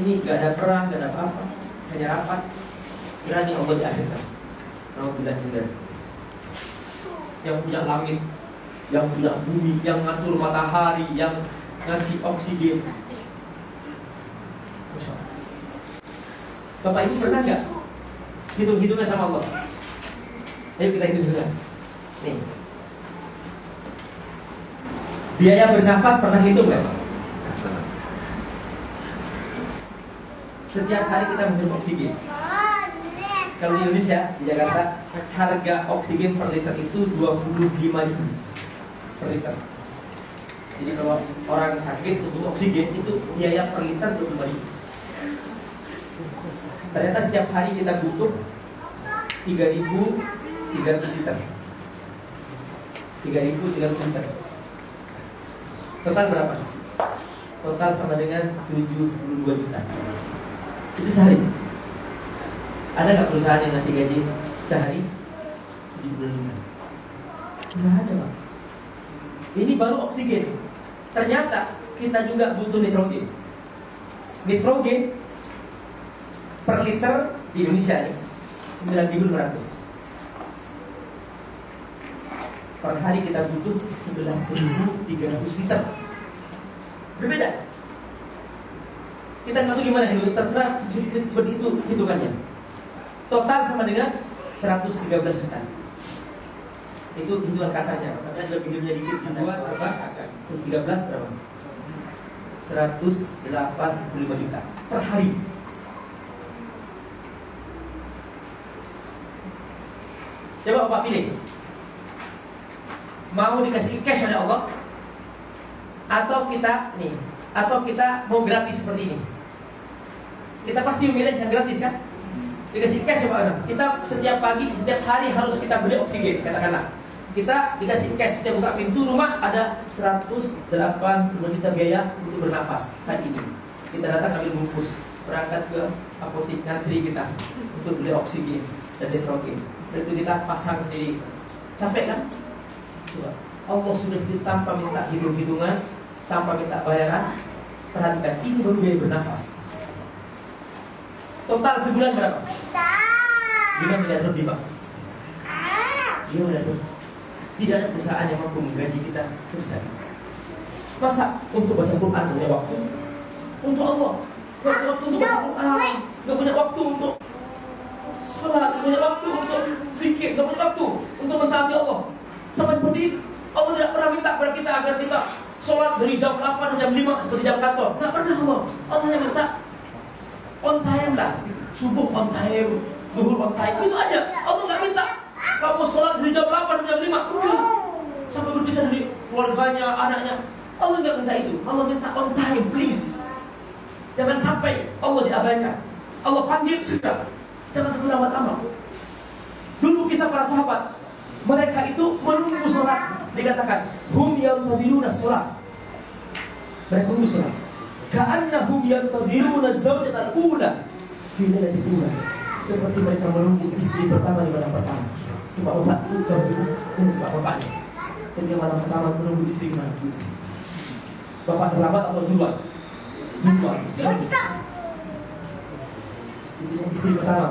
ini gak ada perang, gak ada apa-apa, hanya rapat. Berani Allah di akhirat. Kalau tidak. Yang punya langit, yang punya bumi, yang ngatur matahari, yang ngasih oksigen. Bapak Ibu pernah nggak hitung-hitungan sama Allah? Ayo kita hitung-hitungan. Nih. Biaya bernafas pernah hitung nggak? Setiap hari kita minum oksigen. Kalau di Indonesia, di Jakarta, harga oksigen per liter itu 25 ribu per liter. Jadi kalau orang sakit butuh oksigen itu biaya per liter 25 ribu. Ternyata setiap hari kita butuh 3.300 liter. 3.300 liter. Total berapa? Total sama dengan 72 juta. Itu sehari. Ada nggak perusahaan yang ngasih gaji sehari? 70 juta. Nggak ada, Pak. Ini baru oksigen. Ternyata kita juga butuh nitrogen. Nitrogen per liter di Indonesia ini 9.500 per hari kita butuh 11.300 liter. Berbeda. Kita nggak tahu gimana itu, terserah seperti itu hitungannya. Total sama dengan 113 juta. Itu hitungan kasarnya. Tapi ada videonya dikit dibuat berapa? 113 berapa? 185 juta per hari. Coba Bapak pilih mau dikasih cash oleh Allah atau kita nih atau kita mau gratis seperti ini kita pasti memilih yang gratis kan? Dikasih cash sama orang. Kita setiap pagi setiap hari harus kita beli oksigen katakanlah. Kita dikasih cash setiap buka pintu rumah ada 108 juta biaya untuk bernafas hari ini. Kita datang ambil bungkus. Berangkat ke apotek ngantri kita untuk beli oksigen dan nitrogen. Dan itu kita pasang sendiri capek kan? Allah sudah tanpa minta hitung-hitungan, tanpa minta bayaran. Perhatikan, ini baru biaya bernafas. Total sebulan berapa? 5 miliar lebih, Pak. 5 miliar lebih. Tidak ada perusahaan yang mampu menggaji kita sebesar. Masa untuk baca Quran punya waktu? Untuk Allah. Gak punya waktu untuk baca Quran. Gak punya waktu untuk sholat. Gak punya waktu untuk zikir. Gak punya waktu untuk mentaati Allah. Sama seperti itu. Allah tidak pernah minta kepada kita agar kita sholat dari jam 8 jam 5 seperti jam kantor. Tidak pernah Allah. Allah hanya minta on time lah. Subuh on time, zuhur on time. Itu aja. Allah nggak minta kamu sholat dari jam 8 jam 5. Udah. Sampai berpisah dari keluarganya, anaknya. Allah nggak minta itu. Allah minta on time, please. Jangan sampai Allah diabaikan. Allah panggil sudah. Jangan terlambat-lambat. Dulu kisah para sahabat, mereka itu menunggu sholat dikatakan hum yantadhiruna sholat mereka menunggu sholat ka'annahum yantadhiruna zawjatal ula fi lailatul ula seperti mereka menunggu istri pertama di malam pertama. Pak Bapak itu ini Pak Bapak ketika malam pertama menunggu istri mana Bapak terlambat atau duluan. Duluan. Istri pertama